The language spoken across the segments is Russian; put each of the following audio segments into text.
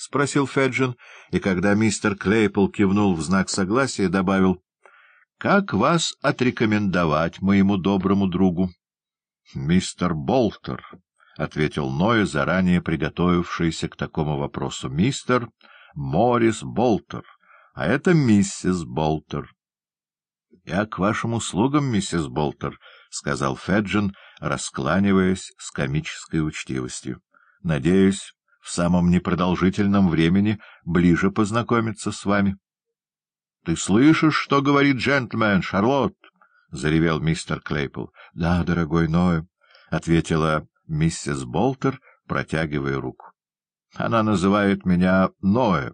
— спросил Феджин, и когда мистер Клейпл кивнул в знак согласия, добавил, — Как вас отрекомендовать моему доброму другу? — Мистер Болтер, — ответил Ноя, заранее приготовившийся к такому вопросу. — Мистер Моррис Болтер, а это миссис Болтер. — Я к вашим услугам, миссис Болтер, — сказал Феджин, раскланиваясь с комической учтивостью. — Надеюсь в самом непродолжительном времени ближе познакомиться с вами. — Ты слышишь, что говорит джентльмен, Шарлотт? — заревел мистер Клейпл. — Да, дорогой Ной, — ответила миссис Болтер, протягивая руку. — Она называет меня Ноэ.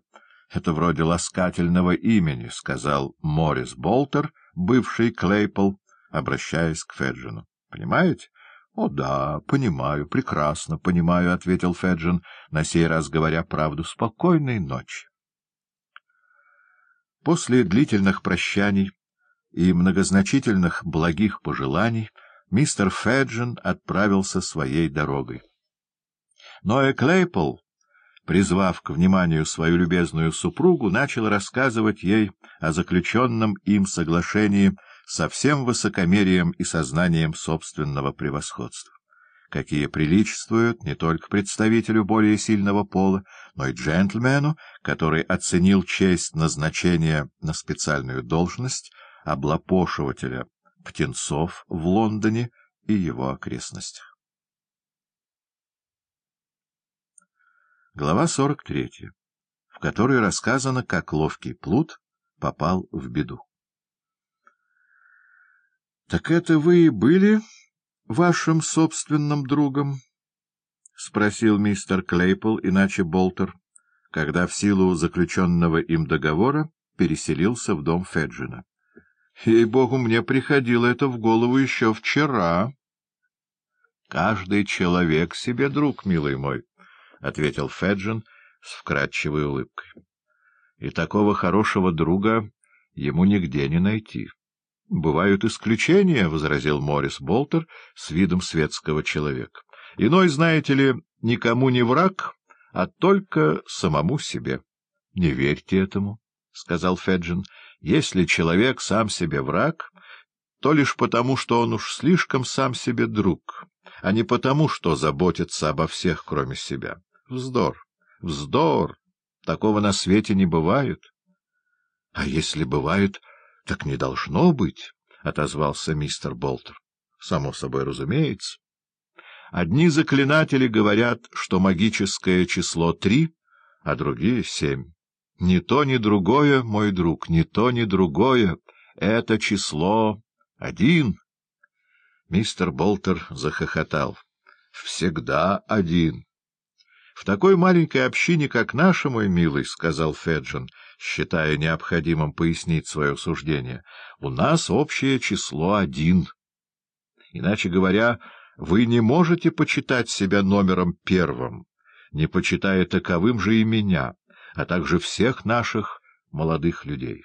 Это вроде ласкательного имени, — сказал Моррис Болтер, бывший Клейпл, обращаясь к Феджину. — Понимаете? — О, да, понимаю, прекрасно понимаю, — ответил Феджин, на сей раз говоря правду. — Спокойной ночи. После длительных прощаний и многозначительных благих пожеланий мистер Феджин отправился своей дорогой. Но Эклейпл, призвав к вниманию свою любезную супругу, начал рассказывать ей о заключенном им соглашении со всем высокомерием и сознанием собственного превосходства, какие приличествуют не только представителю более сильного пола, но и джентльмену, который оценил честь назначения на специальную должность облапошивателя птенцов в Лондоне и его окрестностях. Глава 43, в которой рассказано, как ловкий плут попал в беду. — Так это вы и были вашим собственным другом? — спросил мистер Клейпл, иначе Болтер, когда в силу заключенного им договора переселился в дом Феджина. — Ей-богу, мне приходило это в голову еще вчера. — Каждый человек себе друг, милый мой, — ответил Феджин с вкрадчивой улыбкой. — И такого хорошего друга ему нигде не найти. —— Бывают исключения, — возразил Моррис Болтер с видом светского человека. — Иной, знаете ли, никому не враг, а только самому себе. — Не верьте этому, — сказал Феджин. — Если человек сам себе враг, то лишь потому, что он уж слишком сам себе друг, а не потому, что заботится обо всех, кроме себя. Вздор, вздор! Такого на свете не бывает. — А если бывает... — Так не должно быть, — отозвался мистер Болтер. — Само собой разумеется. Одни заклинатели говорят, что магическое число три, а другие — семь. Ни то, ни другое, мой друг, ни то, ни другое. Это число один. Мистер Болтер захохотал. — Всегда один. — В такой маленькой общине, как наша, мой милый, — сказал Феджин, — считая необходимым пояснить свое суждение, — у нас общее число один. Иначе говоря, вы не можете почитать себя номером первым, не почитая таковым же и меня, а также всех наших молодых людей.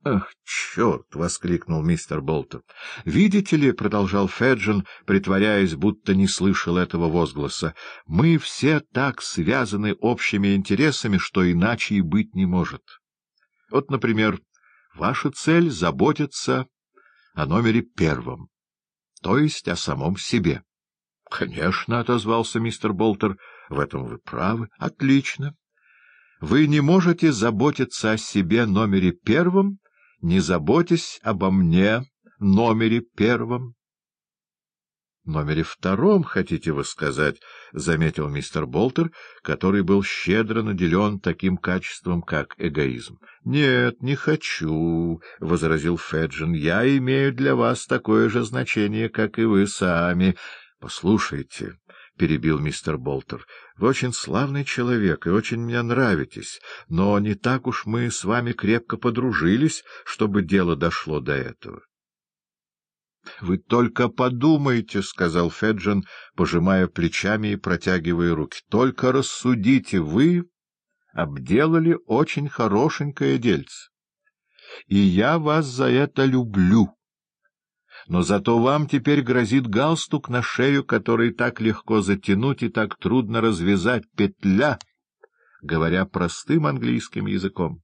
— Ах, черт! — воскликнул мистер Болтер. — Видите ли, — продолжал Феджин, притворяясь, будто не слышал этого возгласа, — мы все так связаны общими интересами, что иначе и быть не может. Вот, например, ваша цель — заботиться о номере первом, то есть о самом себе. — Конечно, — отозвался мистер Болтер, — в этом вы правы. — Отлично. Вы не можете заботиться о себе номере первом, не заботясь обо мне номере первом. — Номере втором, хотите вы сказать, — заметил мистер Болтер, который был щедро наделен таким качеством, как эгоизм. — Нет, не хочу, — возразил Феджин. — Я имею для вас такое же значение, как и вы сами. — Послушайте, — перебил мистер Болтер, — вы очень славный человек и очень мне нравитесь, но не так уж мы с вами крепко подружились, чтобы дело дошло до этого. — Вы только подумайте, — сказал Феджин, пожимая плечами и протягивая руки. — Только рассудите, вы обделали очень хорошенькое дельце. И я вас за это люблю но зато вам теперь грозит галстук на шею, который так легко затянуть и так трудно развязать. Петля, говоря простым английским языком.